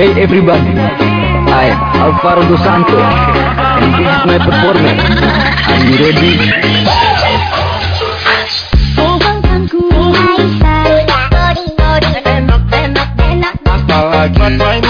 Hey everybody, I'm Alvaro Dos Santos, and this is my performance. Are you ready? Bye.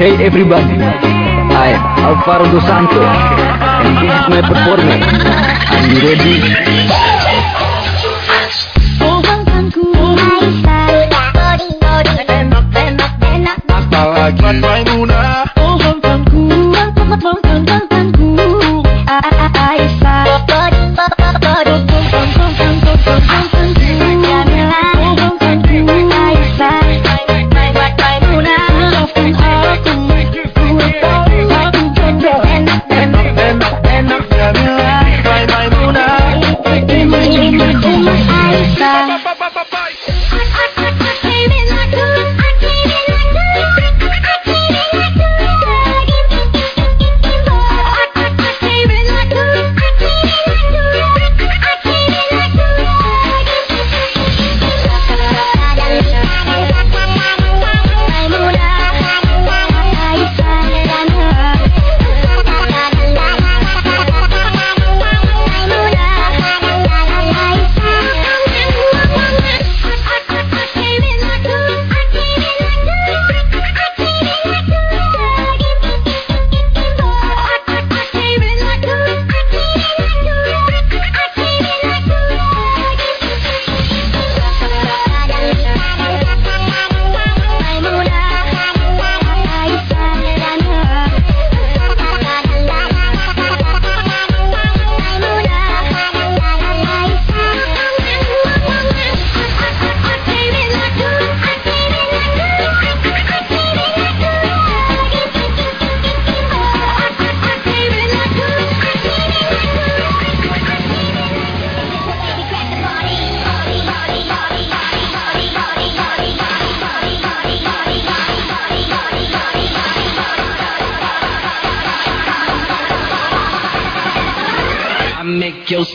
Hey everybody, I Alvaro Dos Santos, and this is my performance. Are you ready? Bye.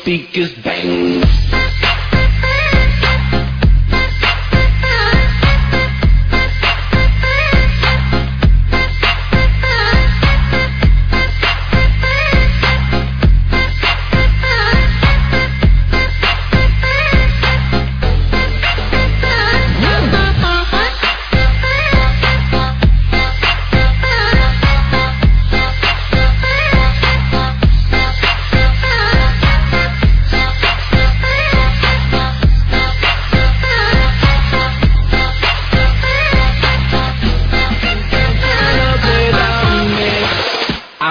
Speakers back.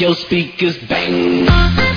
Your speakers bang.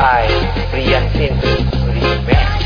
I reinvent, reinvent.